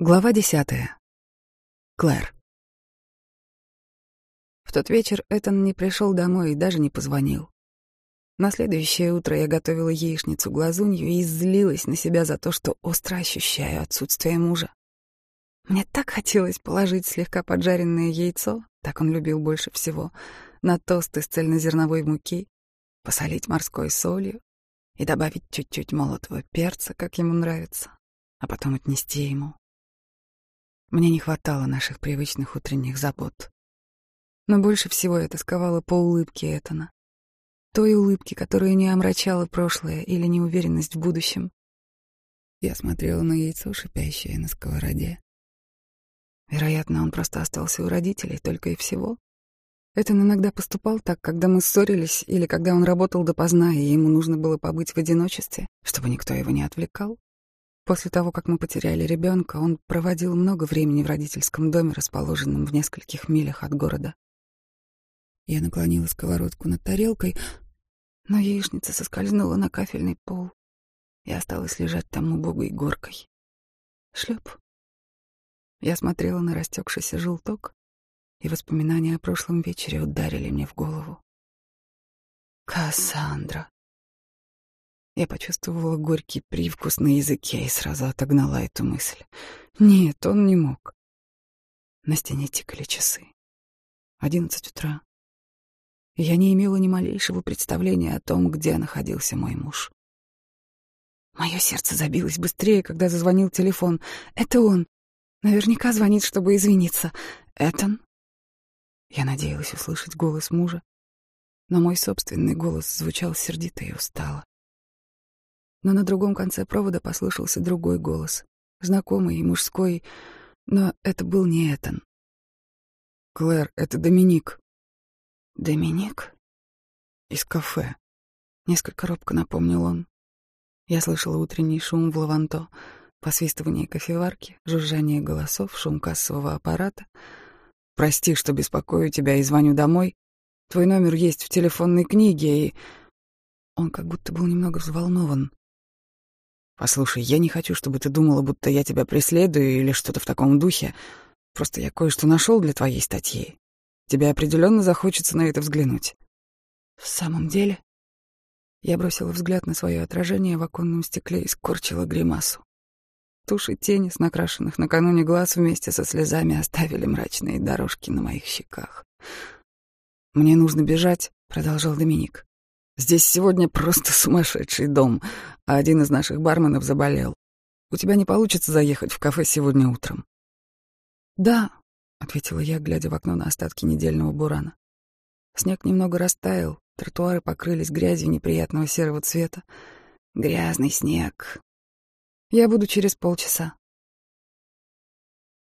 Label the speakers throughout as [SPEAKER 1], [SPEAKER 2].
[SPEAKER 1] Глава десятая. Клэр. В тот вечер Этан не пришел домой и даже не позвонил. На следующее утро я готовила яичницу глазунью и злилась на себя за то, что остро ощущаю отсутствие мужа. Мне так хотелось положить слегка поджаренное яйцо, так он любил больше всего, на тост из цельнозерновой муки, посолить морской солью и добавить чуть-чуть молотого перца, как ему нравится, а потом отнести ему. Мне не хватало наших привычных утренних забот. Но больше всего я тосковала по улыбке Этана. Той улыбке, которая не омрачала прошлое или неуверенность в будущем. Я смотрела на яйцо, шипящее на сковороде. Вероятно, он просто остался у родителей, только и всего. Этан иногда поступал так, когда мы ссорились или когда он работал допоздна, и ему нужно было побыть в одиночестве, чтобы никто его не отвлекал. После того, как мы потеряли ребенка, он проводил много времени в родительском доме, расположенном в нескольких милях от города. Я наклонила сковородку над тарелкой, но яичница соскользнула на кафельный пол и осталась лежать там убогой горкой. Шлеп. Я смотрела на растекшийся желток, и воспоминания о прошлом вечере ударили мне в голову. Кассандра. Я почувствовала горький привкус на языке и сразу отогнала эту мысль. Нет, он не мог. На стене тикали часы. Одиннадцать утра. Я не имела ни малейшего представления о том, где находился мой муж. Мое сердце забилось быстрее, когда зазвонил телефон. Это он. Наверняка звонит, чтобы извиниться. Этон? Я надеялась услышать голос мужа, но мой собственный голос звучал сердито и устало но на другом конце провода послышался другой голос, знакомый и мужской, но это был не Этан. «Клэр, это Доминик». «Доминик?» «Из кафе», — несколько робко напомнил он. Я слышала утренний шум в лаванто, посвистывание кофеварки, жужжание голосов, шум кассового аппарата. «Прости, что беспокою тебя и звоню домой. Твой номер есть в телефонной книге, и...» Он как будто был немного взволнован. Послушай, я не хочу, чтобы ты думала, будто я тебя преследую или что-то в таком духе. Просто я кое-что нашел для твоей статьи. Тебе определенно захочется на это взглянуть. В самом деле? Я бросила взгляд на свое отражение в оконном стекле и скорчила гримасу. Тушь и тени с накрашенных накануне глаз вместе со слезами оставили мрачные дорожки на моих щеках. «Мне нужно бежать», — продолжал Доминик. Здесь сегодня просто сумасшедший дом, а один из наших барменов заболел. У тебя не получится заехать в кафе сегодня утром. Да, ответила я, глядя в окно на остатки недельного бурана. Снег немного растаял, тротуары покрылись грязью неприятного серого цвета. Грязный снег. Я буду через полчаса.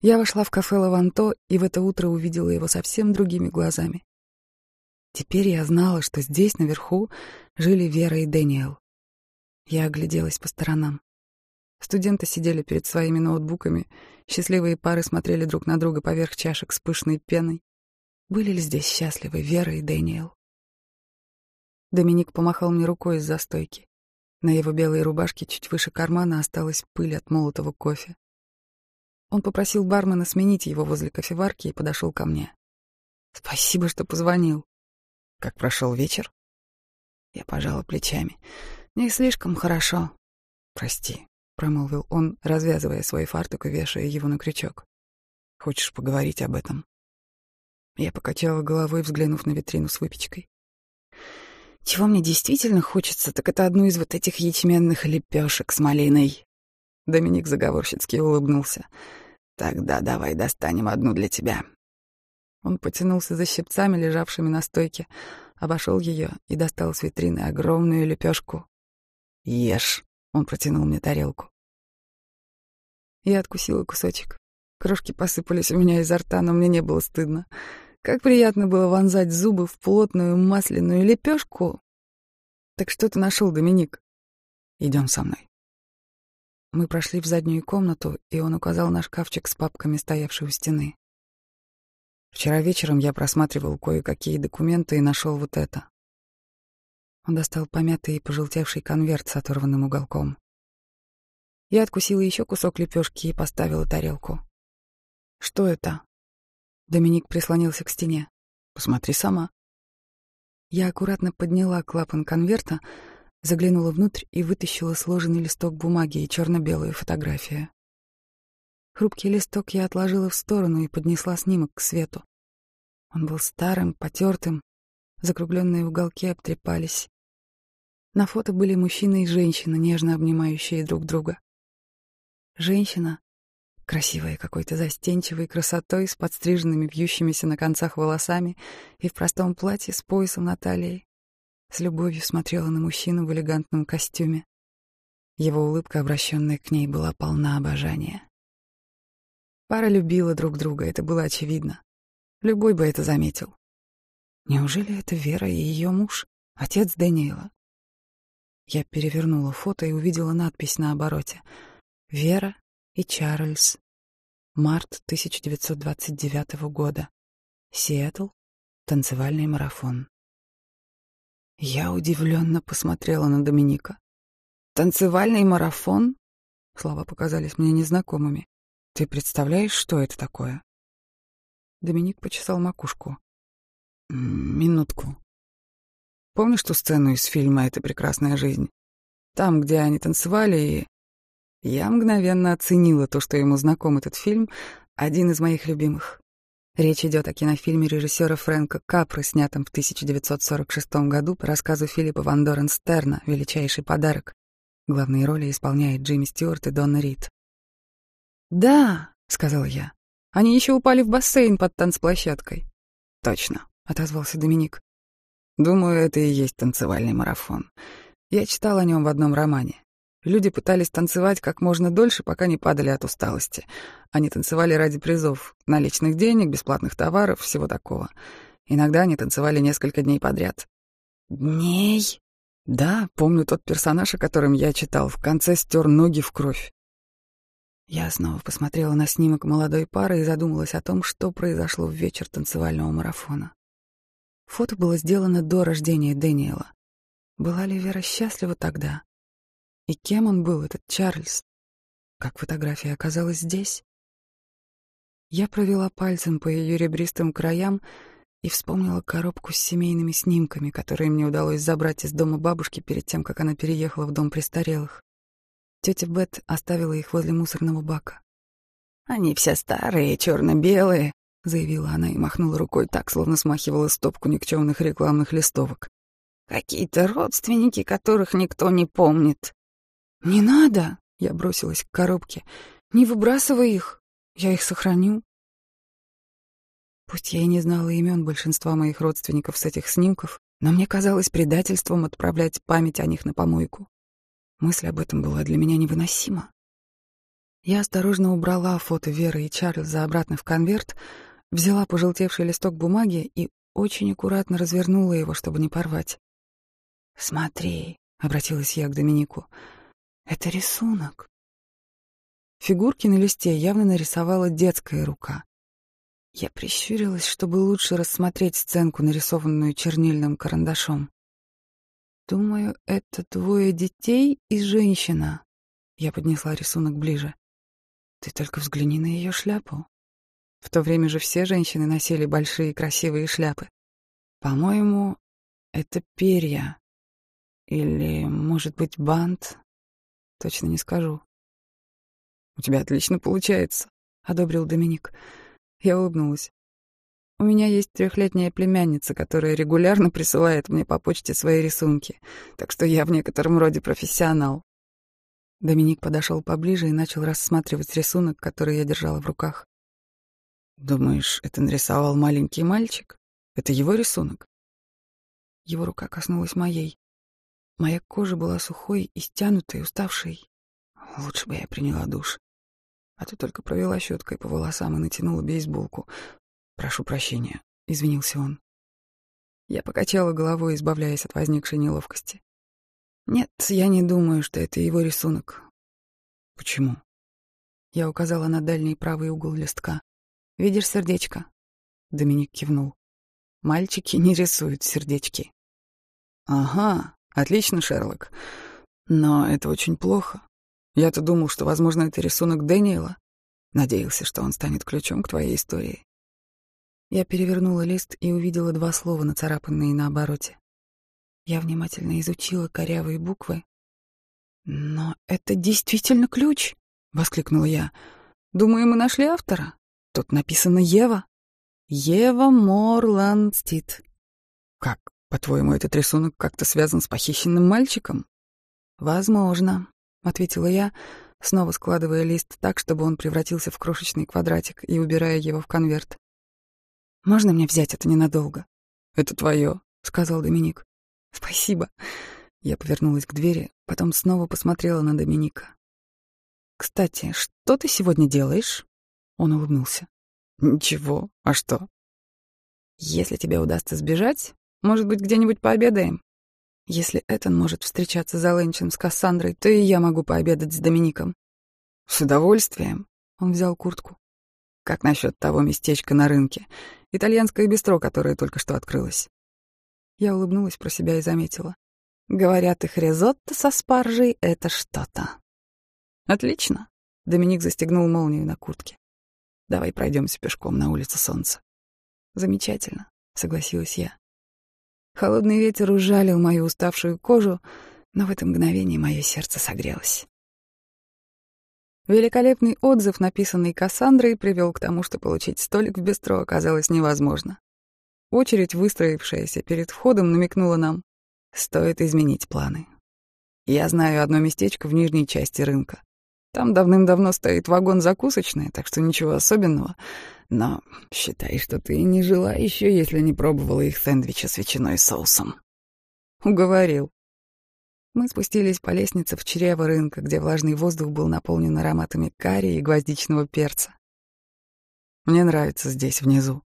[SPEAKER 1] Я вошла в кафе «Лаванто» и в это утро увидела его совсем другими глазами. Теперь я знала, что здесь, наверху, жили Вера и Дэниел. Я огляделась по сторонам. Студенты сидели перед своими ноутбуками, счастливые пары смотрели друг на друга поверх чашек с пышной пеной. Были ли здесь счастливы Вера и Дэниел? Доминик помахал мне рукой из застойки. На его белой рубашке чуть выше кармана осталась пыль от молотого кофе. Он попросил бармена сменить его возле кофеварки и подошел ко мне. «Спасибо, что позвонил. Как прошел вечер? Я пожала плечами. Не слишком хорошо. Прости, промолвил он, развязывая свой фартук и вешая его на крючок. Хочешь поговорить об этом? Я покачала головой, взглянув на витрину с выпечкой. Чего мне действительно хочется, так это одну из вот этих ячменных лепешек с малиной. Доминик заговорщицки улыбнулся. Тогда давай достанем одну для тебя. Он потянулся за щипцами, лежавшими на стойке, обошел ее и достал с витрины огромную лепешку. «Ешь!» — он протянул мне тарелку. Я откусила кусочек. Крошки посыпались у меня изо рта, но мне не было стыдно. Как приятно было вонзать зубы в плотную масляную лепешку. Так что ты нашел, Доминик? Идем со мной. Мы прошли в заднюю комнату, и он указал на шкафчик с папками, стоявший у стены. Вчера вечером я просматривал кое-какие документы и нашел вот это. Он достал помятый и пожелтевший конверт с оторванным уголком. Я откусила еще кусок лепешки и поставила тарелку. «Что это?» Доминик прислонился к стене. «Посмотри сама». Я аккуратно подняла клапан конверта, заглянула внутрь и вытащила сложенный листок бумаги и черно-белую фотографию. Хрупкий листок я отложила в сторону и поднесла снимок к свету. Он был старым, потертым, закругленные уголки обтрепались. На фото были мужчина и женщина, нежно обнимающие друг друга. Женщина, красивая какой-то застенчивой красотой, с подстриженными вьющимися на концах волосами и в простом платье с поясом на талии, с любовью смотрела на мужчину в элегантном костюме. Его улыбка, обращенная к ней, была полна обожания. Пара любила друг друга, это было очевидно. Любой бы это заметил. Неужели это Вера и ее муж, отец Дэниела? Я перевернула фото и увидела надпись на обороте — Вера и Чарльз. Март 1929 года. Сиэтл. Танцевальный марафон. Я удивленно посмотрела на Доминика. «Танцевальный марафон?» Слова показались мне незнакомыми. «Ты представляешь, что это такое?» Доминик почесал макушку. «Минутку. Помнишь ту сцену из фильма «Это прекрасная жизнь»? Там, где они танцевали и я мгновенно оценила то, что ему знаком этот фильм, один из моих любимых. Речь идет о кинофильме режиссера Фрэнка Капры, снятом в 1946 году по рассказу Филиппа Ван Дорен Стерна «Величайший подарок». Главные роли исполняет Джимми Стюарт и Донна Рид. «Да», — сказал я, — «они еще упали в бассейн под танцплощадкой». «Точно», — отозвался Доминик. «Думаю, это и есть танцевальный марафон. Я читал о нем в одном романе. Люди пытались танцевать как можно дольше, пока не падали от усталости. Они танцевали ради призов, наличных денег, бесплатных товаров, всего такого. Иногда они танцевали несколько дней подряд. Дней? Да, помню тот персонаж, о котором я читал, в конце стер ноги в кровь. Я снова посмотрела на снимок молодой пары и задумалась о том, что произошло в вечер танцевального марафона. Фото было сделано до рождения Дэниела. Была ли Вера счастлива тогда? И кем он был, этот Чарльз? Как фотография оказалась здесь? Я провела пальцем по ее ребристым краям и вспомнила коробку с семейными снимками, которые мне удалось забрать из дома бабушки перед тем, как она переехала в дом престарелых. Тетя Бет оставила их возле мусорного бака. «Они все старые, черно-белые», — заявила она и махнула рукой так, словно смахивала стопку никчемных рекламных листовок. «Какие-то родственники, которых никто не помнит. «Не надо!» — я бросилась к коробке. «Не выбрасывай их! Я их сохраню!» Пусть я и не знала имен большинства моих родственников с этих снимков, но мне казалось предательством отправлять память о них на помойку. Мысль об этом была для меня невыносима. Я осторожно убрала фото Веры и Чарльза обратно в конверт, взяла пожелтевший листок бумаги и очень аккуратно развернула его, чтобы не порвать. «Смотри», — обратилась я к Доминику, — это рисунок. Фигурки на листе явно нарисовала детская рука. Я прищурилась, чтобы лучше рассмотреть сценку, нарисованную чернильным карандашом. Думаю, это двое детей и женщина. Я поднесла рисунок ближе. Ты только взгляни на ее шляпу. В то время же все женщины носили большие красивые шляпы. По-моему, это перья. Или, может быть, бант, Точно не скажу. «У тебя отлично получается», — одобрил Доминик. Я улыбнулась. «У меня есть трехлетняя племянница, которая регулярно присылает мне по почте свои рисунки, так что я в некотором роде профессионал». Доминик подошел поближе и начал рассматривать рисунок, который я держала в руках. «Думаешь, это нарисовал маленький мальчик? Это его рисунок?» Его рука коснулась моей. Моя кожа была сухой и стянутой, уставшей. Лучше бы я приняла душ. А то только провела щеткой по волосам и натянула бейсболку. «Прошу прощения», — извинился он. Я покачала головой, избавляясь от возникшей неловкости. «Нет, я не думаю, что это его рисунок». «Почему?» Я указала на дальний правый угол листка. «Видишь сердечко?» Доминик кивнул. «Мальчики не рисуют сердечки». «Ага», Отлично, Шерлок. Но это очень плохо. Я-то думал, что, возможно, это рисунок Дэниела. Надеялся, что он станет ключом к твоей истории. Я перевернула лист и увидела два слова, нацарапанные на обороте. Я внимательно изучила корявые буквы. «Но это действительно ключ!» — воскликнула я. «Думаю, мы нашли автора. Тут написано Ева. Ева Морландстит. Как, по-твоему, этот рисунок как-то связан с похищенным мальчиком?» «Возможно», — ответила я, снова складывая лист так, чтобы он превратился в крошечный квадратик и убирая его в конверт. «Можно мне взять это ненадолго?» «Это твое», — сказал Доминик. «Спасибо». Я повернулась к двери, потом снова посмотрела на Доминика. «Кстати, что ты сегодня делаешь?» Он улыбнулся. «Ничего. А что?» «Если тебе удастся сбежать, может быть, где-нибудь пообедаем? Если Этан может встречаться за ленчем с Кассандрой, то и я могу пообедать с Домиником». «С удовольствием». Он взял куртку. «Как насчет того местечка на рынке? Итальянское бистро, которое только что открылось?» Я улыбнулась про себя и заметила. Говорят, их ризотто со спаржей — это что-то. Отлично. Доминик застегнул молнию на куртке. Давай пройдемся пешком на улицу Солнца. Замечательно, согласилась я. Холодный ветер ужалил мою уставшую кожу, но в это мгновение мое сердце согрелось. Великолепный отзыв, написанный Кассандрой, привел к тому, что получить столик в бистро оказалось невозможно. Очередь, выстроившаяся перед входом, намекнула нам, стоит изменить планы. Я знаю одно местечко в нижней части рынка. Там давным-давно стоит вагон закусочный, так что ничего особенного. Но считай, что ты не жила еще, если не пробовала их сэндвичи с ветчиной и соусом. Уговорил. Мы спустились по лестнице в чрево рынка, где влажный воздух был наполнен ароматами карри и гвоздичного перца. Мне нравится здесь, внизу.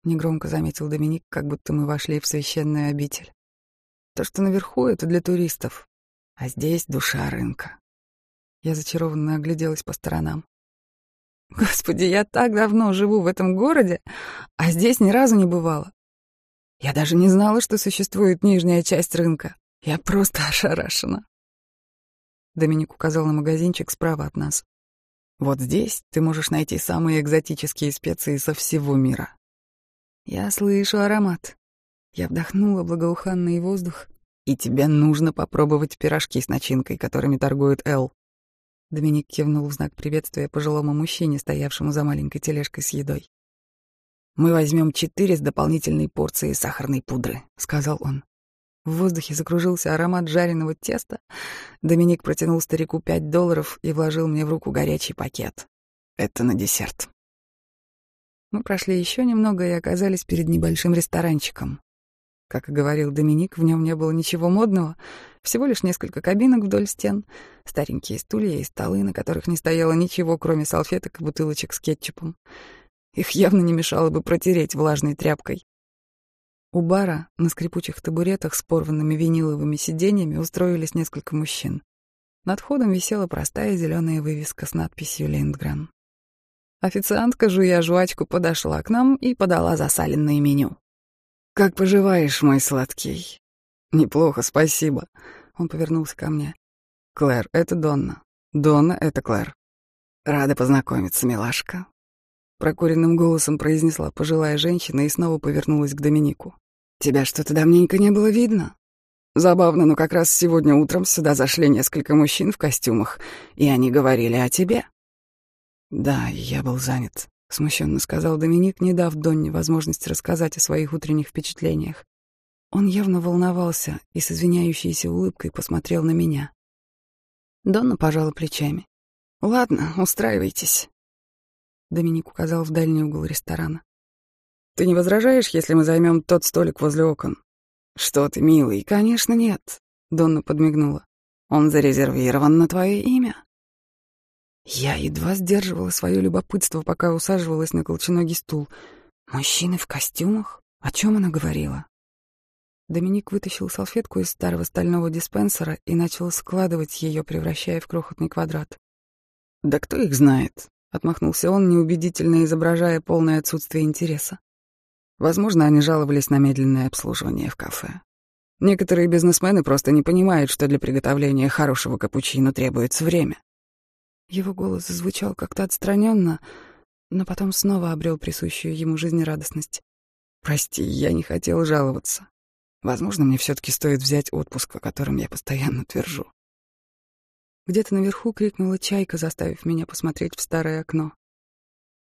[SPEAKER 1] — негромко заметил Доминик, как будто мы вошли в священную обитель. «То, что наверху, — это для туристов, а здесь душа рынка». Я зачарованно огляделась по сторонам. «Господи, я так давно живу в этом городе, а здесь ни разу не бывала. Я даже не знала, что существует нижняя часть рынка. Я просто ошарашена». Доминик указал на магазинчик справа от нас. «Вот здесь ты можешь найти самые экзотические специи со всего мира. Я слышу аромат. Я вдохнула благоуханный воздух. И тебе нужно попробовать пирожки с начинкой, которыми торгует Эл. Доминик кивнул в знак приветствия пожилому мужчине, стоявшему за маленькой тележкой с едой. «Мы возьмем четыре с дополнительной порцией сахарной пудры», — сказал он. В воздухе закружился аромат жареного теста. Доминик протянул старику пять долларов и вложил мне в руку горячий пакет. «Это на десерт». Мы прошли еще немного и оказались перед небольшим ресторанчиком. Как и говорил Доминик, в нем не было ничего модного, всего лишь несколько кабинок вдоль стен, старенькие стулья и столы, на которых не стояло ничего, кроме салфеток и бутылочек с кетчупом. Их явно не мешало бы протереть влажной тряпкой. У бара на скрипучих табуретах с порванными виниловыми сиденьями устроились несколько мужчин. Над входом висела простая зеленая вывеска с надписью «Линдгрен». Официантка, жуя жвачку, подошла к нам и подала засаленное меню. «Как поживаешь, мой сладкий?» «Неплохо, спасибо». Он повернулся ко мне. «Клэр, это Донна. Донна — это Клэр. Рада познакомиться, милашка». Прокуренным голосом произнесла пожилая женщина и снова повернулась к Доминику. «Тебя что-то давненько не было видно?» Забавно, но как раз сегодня утром сюда зашли несколько мужчин в костюмах, и они говорили о тебе. «Да, я был занят», — смущенно сказал Доминик, не дав Донне возможности рассказать о своих утренних впечатлениях. Он явно волновался и с извиняющейся улыбкой посмотрел на меня. Донна пожала плечами. «Ладно, устраивайтесь». Доминик указал в дальний угол ресторана. «Ты не возражаешь, если мы займем тот столик возле окон?» «Что ты, милый, конечно, нет», — Донна подмигнула. «Он зарезервирован на твое имя». Я едва сдерживала свое любопытство, пока усаживалась на колченогий стул. Мужчины в костюмах? О чем она говорила? Доминик вытащил салфетку из старого стального диспенсера и начал складывать ее, превращая в крохотный квадрат. «Да кто их знает?» — отмахнулся он, неубедительно изображая полное отсутствие интереса. Возможно, они жаловались на медленное обслуживание в кафе. Некоторые бизнесмены просто не понимают, что для приготовления хорошего капучино требуется время. Его голос звучал как-то отстраненно, но потом снова обрел присущую ему жизнерадостность. «Прости, я не хотел жаловаться. Возможно, мне все-таки стоит взять отпуск, о котором я постоянно твержу». Где-то наверху крикнула чайка, заставив меня посмотреть в старое окно.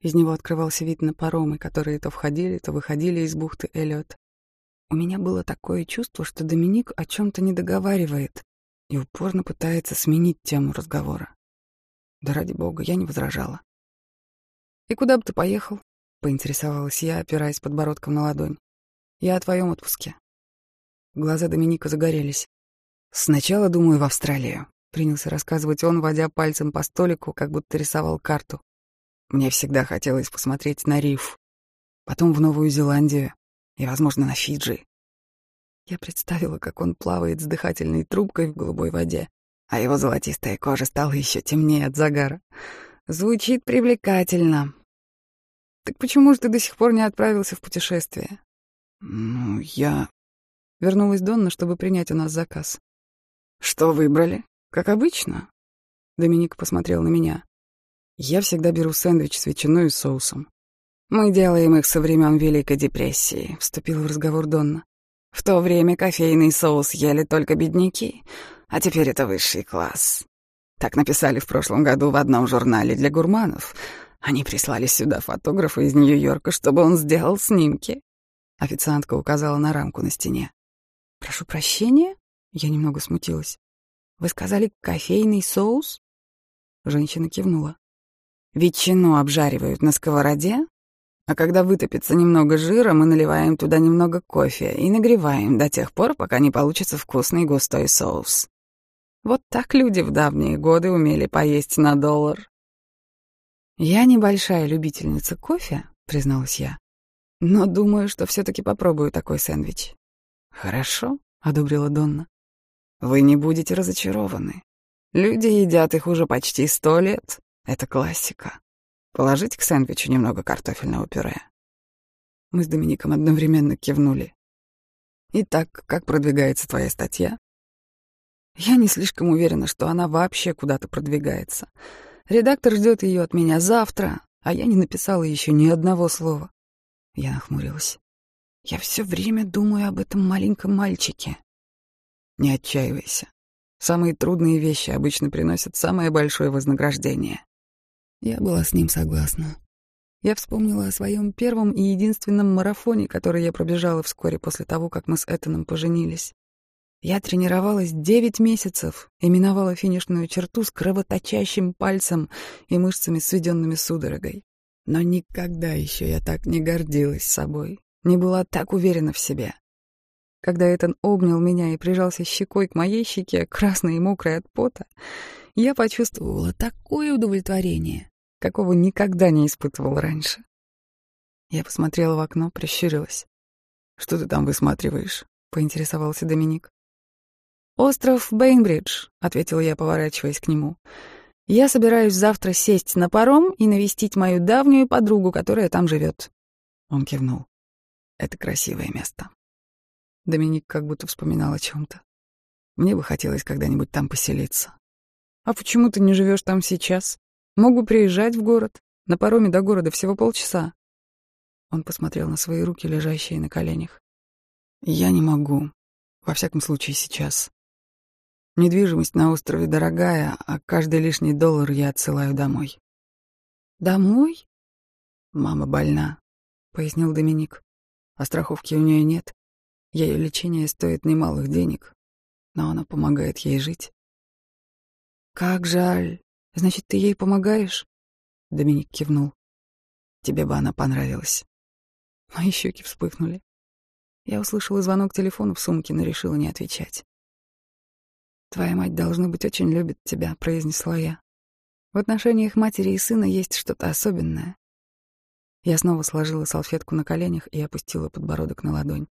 [SPEAKER 1] Из него открывался вид на паромы, которые то входили, то выходили из бухты Эллиот. У меня было такое чувство, что Доминик о чем-то не договаривает и упорно пытается сменить тему разговора. Да ради бога, я не возражала. «И куда бы ты поехал?» — поинтересовалась я, опираясь подбородком на ладонь. «Я о твоем отпуске». Глаза Доминика загорелись. «Сначала, думаю, в Австралию», — принялся рассказывать он, водя пальцем по столику, как будто рисовал карту. Мне всегда хотелось посмотреть на риф. Потом в Новую Зеландию и, возможно, на Фиджи. Я представила, как он плавает с дыхательной трубкой в голубой воде, а его золотистая кожа стала еще темнее от загара. Звучит привлекательно. Так почему же ты до сих пор не отправился в путешествие? Ну, я... Вернулась Донна, чтобы принять у нас заказ. Что выбрали? Как обычно. Доминик посмотрел на меня. Я всегда беру сэндвич с ветчиной и соусом. Мы делаем их со времен Великой депрессии, вступил в разговор Донна. В то время кофейный соус ели только бедняки, а теперь это высший класс. Так написали в прошлом году в одном журнале для гурманов. Они прислали сюда фотографа из Нью-Йорка, чтобы он сделал снимки. Официантка указала на рамку на стене. «Прошу прощения?» Я немного смутилась. «Вы сказали кофейный соус?» Женщина кивнула. Ветчину обжаривают на сковороде, а когда вытопится немного жира, мы наливаем туда немного кофе и нагреваем до тех пор, пока не получится вкусный густой соус. Вот так люди в давние годы умели поесть на доллар. «Я небольшая любительница кофе», — призналась я, «но думаю, что все таки попробую такой сэндвич». «Хорошо», — одобрила Донна. «Вы не будете разочарованы. Люди едят их уже почти сто лет, это классика. Положить к сэндвичу немного картофельного пюре. Мы с Домиником одновременно кивнули. Итак, как продвигается твоя статья? Я не слишком уверена, что она вообще куда-то продвигается. Редактор ждет ее от меня завтра, а я не написала еще ни одного слова. Я нахмурилась. Я все время думаю об этом маленьком мальчике. Не отчаивайся. Самые трудные вещи обычно приносят самое большое вознаграждение. Я была с ним согласна. Я вспомнила о своем первом и единственном марафоне, который я пробежала вскоре после того, как мы с Этаном поженились. Я тренировалась девять месяцев и миновала финишную черту с кровоточащим пальцем и мышцами, сведенными судорогой. Но никогда еще я так не гордилась собой, не была так уверена в себе. Когда Этан обнял меня и прижался щекой к моей щеке, красной и мокрой от пота, я почувствовала такое удовлетворение, какого никогда не испытывал раньше. Я посмотрела в окно, прищурилась. «Что ты там высматриваешь?» — поинтересовался Доминик. «Остров Бейнбридж», — ответила я, поворачиваясь к нему. «Я собираюсь завтра сесть на паром и навестить мою давнюю подругу, которая там живет». Он кивнул. «Это красивое место». Доминик как будто вспоминал о чем-то. «Мне бы хотелось когда-нибудь там поселиться». «А почему ты не живешь там сейчас?» Мог бы приезжать в город. На пароме до города всего полчаса. Он посмотрел на свои руки, лежащие на коленях. Я не могу. Во всяком случае, сейчас. Недвижимость на острове дорогая, а каждый лишний доллар я отсылаю домой. Домой? Мама больна, пояснил Доминик. А страховки у нее нет. Ее лечение стоит немалых денег, но она помогает ей жить. Как жаль. Значит, ты ей помогаешь? Доминик кивнул. Тебе бы она понравилась. Мои щеки вспыхнули. Я услышала звонок телефона в сумке, но решила не отвечать. «Твоя мать, должно быть, очень любит тебя», — произнесла я. «В отношениях матери и сына есть что-то особенное». Я снова сложила салфетку на коленях и опустила подбородок на ладонь.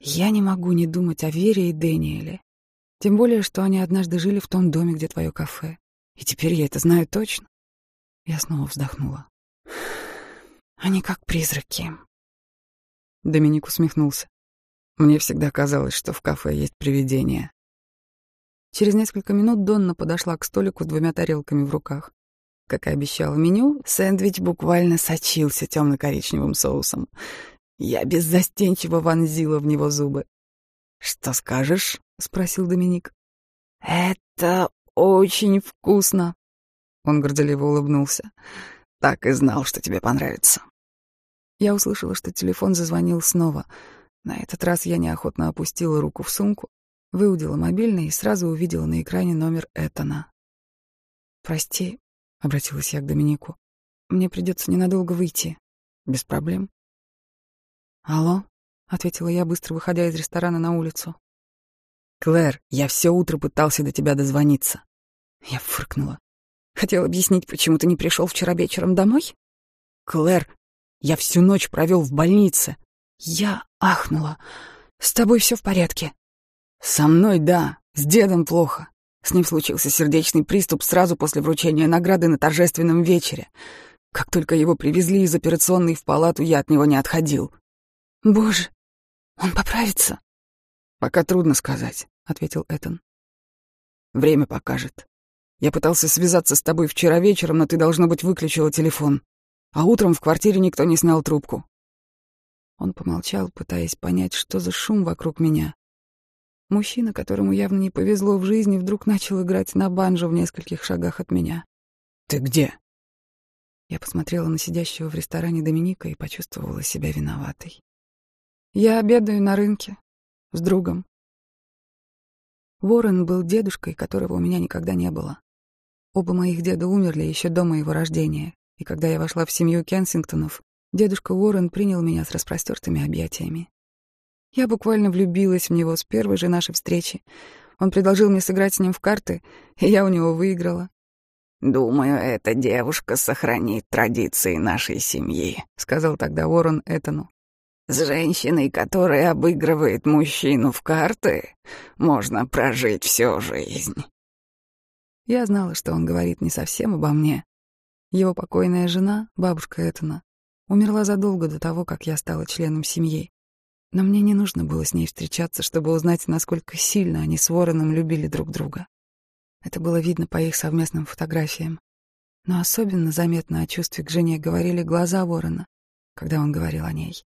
[SPEAKER 1] «Я не могу не думать о Вере и Дэниеле. Тем более, что они однажды жили в том доме, где твое кафе. И теперь я это знаю точно. Я снова вздохнула. Они как призраки. Доминик усмехнулся. Мне всегда казалось, что в кафе есть привидения. Через несколько минут Донна подошла к столику с двумя тарелками в руках. Как и обещала меню, сэндвич буквально сочился темно-коричневым соусом. Я беззастенчиво вонзила в него зубы. «Что скажешь?» — спросил Доминик. «Это очень вкусно!» Он горделиво улыбнулся. «Так и знал, что тебе понравится». Я услышала, что телефон зазвонил снова. На этот раз я неохотно опустила руку в сумку, выудила мобильный и сразу увидела на экране номер Этана. «Прости», — обратилась я к Доминику, — «мне придется ненадолго выйти. Без проблем». «Алло», — ответила я, быстро выходя из ресторана на улицу. «Клэр, я все утро пытался до тебя дозвониться». Я фыркнула. «Хотел объяснить, почему ты не пришел вчера вечером домой?» «Клэр, я всю ночь провел в больнице». Я ахнула. «С тобой все в порядке?» «Со мной, да. С дедом плохо. С ним случился сердечный приступ сразу после вручения награды на торжественном вечере. Как только его привезли из операционной в палату, я от него не отходил». «Боже, он поправится?» «Пока трудно сказать», — ответил Этан. «Время покажет. Я пытался связаться с тобой вчера вечером, но ты, должно быть, выключила телефон. А утром в квартире никто не снял трубку». Он помолчал, пытаясь понять, что за шум вокруг меня. Мужчина, которому явно не повезло в жизни, вдруг начал играть на банджо в нескольких шагах от меня. «Ты где?» Я посмотрела на сидящего в ресторане Доминика и почувствовала себя виноватой. «Я обедаю на рынке», с другом. Ворон был дедушкой, которого у меня никогда не было. Оба моих деда умерли еще до моего рождения, и когда я вошла в семью Кенсингтонов, дедушка Уоррен принял меня с распростертыми объятиями. Я буквально влюбилась в него с первой же нашей встречи. Он предложил мне сыграть с ним в карты, и я у него выиграла. «Думаю, эта девушка сохранит традиции нашей семьи», — сказал тогда Уоррен Этану. С женщиной, которая обыгрывает мужчину в карты, можно прожить всю жизнь. Я знала, что он говорит не совсем обо мне. Его покойная жена, бабушка Этана, умерла задолго до того, как я стала членом семьи. Но мне не нужно было с ней встречаться, чтобы узнать, насколько сильно они с Вороном любили друг друга. Это было видно по их совместным фотографиям. Но особенно заметно о чувстве к жене говорили глаза Ворона, когда он говорил о ней.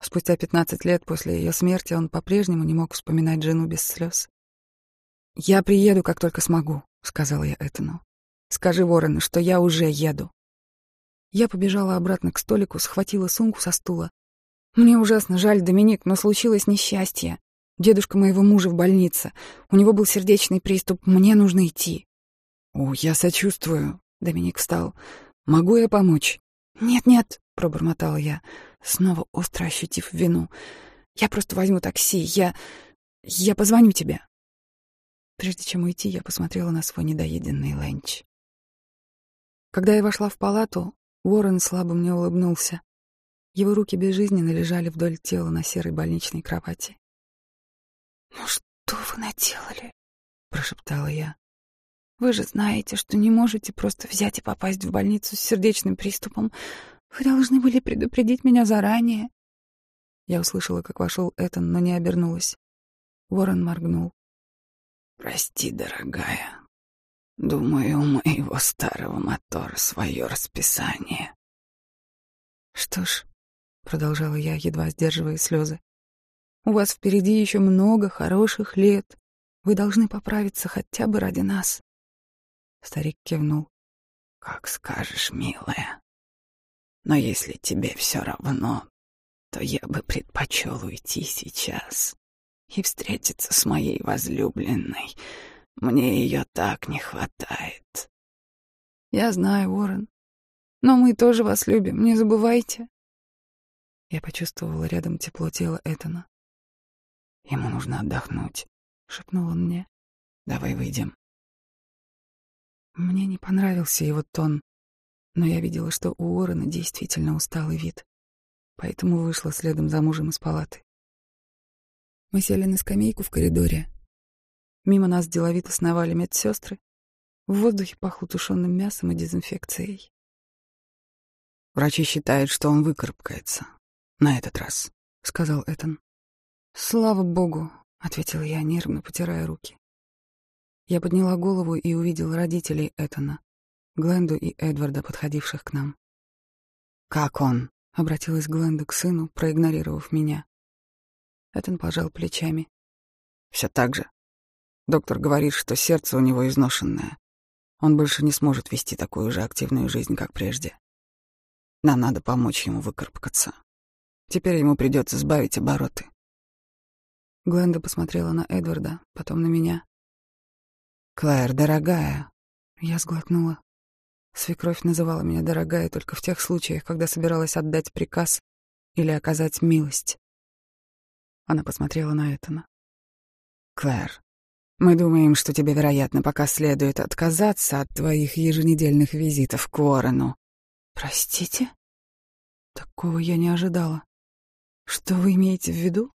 [SPEAKER 1] Спустя пятнадцать лет после ее смерти он по-прежнему не мог вспоминать жену без слез. «Я приеду, как только смогу», — сказала я Этану. «Скажи Ворону, что я уже еду». Я побежала обратно к столику, схватила сумку со стула. «Мне ужасно жаль, Доминик, но случилось несчастье. Дедушка моего мужа в больнице. У него был сердечный приступ. Мне нужно идти». «О, я сочувствую», — Доминик встал. «Могу я помочь?» «Нет-нет», — пробормотала я снова остро ощутив вину. «Я просто возьму такси. Я... я позвоню тебе». Прежде чем уйти, я посмотрела на свой недоеденный ленч. Когда я вошла в палату, Уоррен слабо мне улыбнулся. Его руки безжизненно лежали вдоль тела на серой больничной кровати. «Ну что вы наделали?» — прошептала я. «Вы же знаете, что не можете просто взять и попасть в больницу с сердечным приступом. Вы должны были предупредить меня заранее. Я услышала, как вошел Этан, но не обернулась. Ворон моргнул. Прости, дорогая. Думаю, у моего старого мотора свое расписание. Что ж, продолжала я, едва сдерживая слезы, у вас впереди еще много хороших лет. Вы должны поправиться хотя бы ради нас. Старик кивнул. Как скажешь, милая. Но если тебе все равно, то я бы предпочел уйти сейчас и встретиться с моей возлюбленной. Мне ее так не хватает. Я знаю, Уоррен, но мы тоже вас любим, не забывайте. Я почувствовала рядом тепло тела Этана. Ему нужно отдохнуть, шепнул он мне. Давай выйдем. Мне не понравился его тон, но я видела, что у Уоррена действительно усталый вид, поэтому вышла следом за мужем из палаты. Мы сели на скамейку в коридоре. Мимо нас деловито сновали медсестры. В воздухе пахло тушеным мясом и дезинфекцией. «Врачи считают, что он выкарабкается. На этот раз», — сказал Этан. «Слава богу», — ответила я, нервно потирая руки. Я подняла голову и увидела родителей Этана, Гленду и Эдварда, подходивших к нам. «Как он?» — обратилась Гленда к сыну, проигнорировав меня. Этан пожал плечами. «Все так же. Доктор говорит, что сердце у него изношенное. Он больше не сможет вести такую же активную жизнь, как прежде. Нам надо помочь ему выкарабкаться. Теперь ему придется сбавить обороты». Гленда посмотрела на Эдварда, потом на меня. «Клэр, дорогая!» Я сглотнула. Свекровь называла меня дорогая только в тех случаях, когда собиралась отдать приказ или оказать милость. Она посмотрела на Этана. «Клэр, мы думаем, что тебе, вероятно, пока следует отказаться от твоих еженедельных визитов к Уоррену». «Простите?» Такого я не ожидала. Что вы имеете в виду?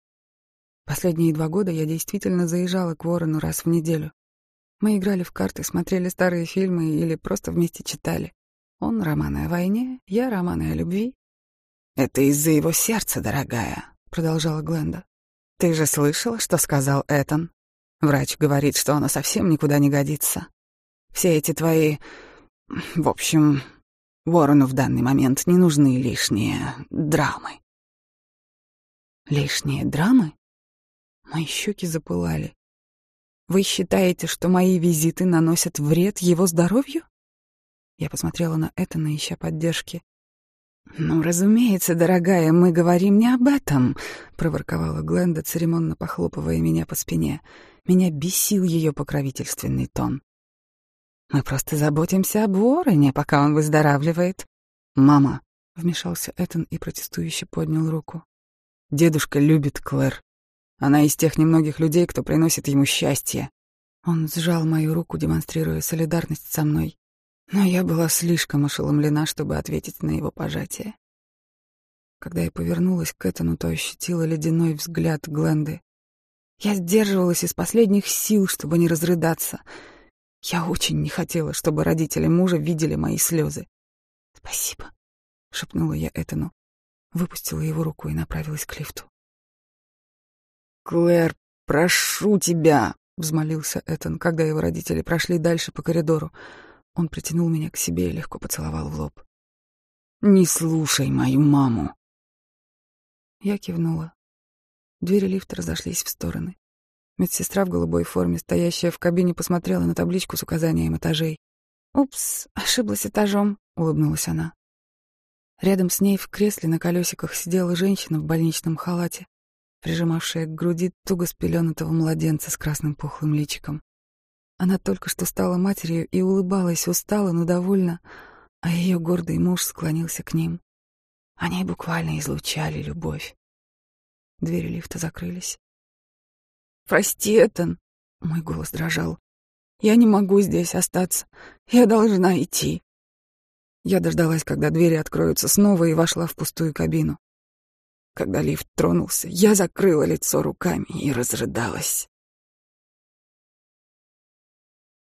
[SPEAKER 1] Последние два года я действительно заезжала к Уоррену раз в неделю. Мы играли в карты, смотрели старые фильмы или просто вместе читали. Он романы о войне, я романы о любви. «Это из-за его сердца, дорогая», — продолжала Гленда. «Ты же слышала, что сказал Этан? Врач говорит, что оно совсем никуда не годится. Все эти твои... В общем, Ворону в данный момент не нужны лишние драмы». «Лишние драмы?» Мои щеки запылали. Вы считаете, что мои визиты наносят вред его здоровью? Я посмотрела на Этана, ища поддержки. «Ну, разумеется, дорогая, мы говорим не об этом», — проворковала Гленда, церемонно похлопывая меня по спине. Меня бесил ее покровительственный тон. «Мы просто заботимся об Уоррене, пока он выздоравливает». «Мама», — вмешался Этан и протестующе поднял руку. «Дедушка любит Клэр. Она из тех немногих людей, кто приносит ему счастье. Он сжал мою руку, демонстрируя солидарность со мной, но я была слишком ошеломлена, чтобы ответить на его пожатие. Когда я повернулась к Этану, то ощутила ледяной взгляд Гленды. Я сдерживалась из последних сил, чтобы не разрыдаться. Я очень не хотела, чтобы родители мужа видели мои слезы. «Спасибо», — шепнула я Этану, выпустила его руку и направилась к лифту. «Клэр, прошу тебя!» — взмолился Этан, когда его родители прошли дальше по коридору. Он притянул меня к себе и легко поцеловал в лоб. «Не слушай мою маму!» Я кивнула. Двери лифта разошлись в стороны. Медсестра в голубой форме, стоящая в кабине, посмотрела на табличку с указанием этажей. «Упс, ошиблась этажом», — улыбнулась она. Рядом с ней в кресле на колесиках сидела женщина в больничном халате прижимавшая к груди туго спеленутого младенца с красным пухлым личиком. Она только что стала матерью и улыбалась устало, но довольно, а ее гордый муж склонился к ним. Они буквально излучали любовь. Двери лифта закрылись. «Прости, Этан!» — мой голос дрожал. «Я не могу здесь остаться. Я должна идти». Я дождалась, когда двери откроются снова, и вошла в пустую кабину. Когда лифт тронулся, я закрыла лицо руками и разрыдалась.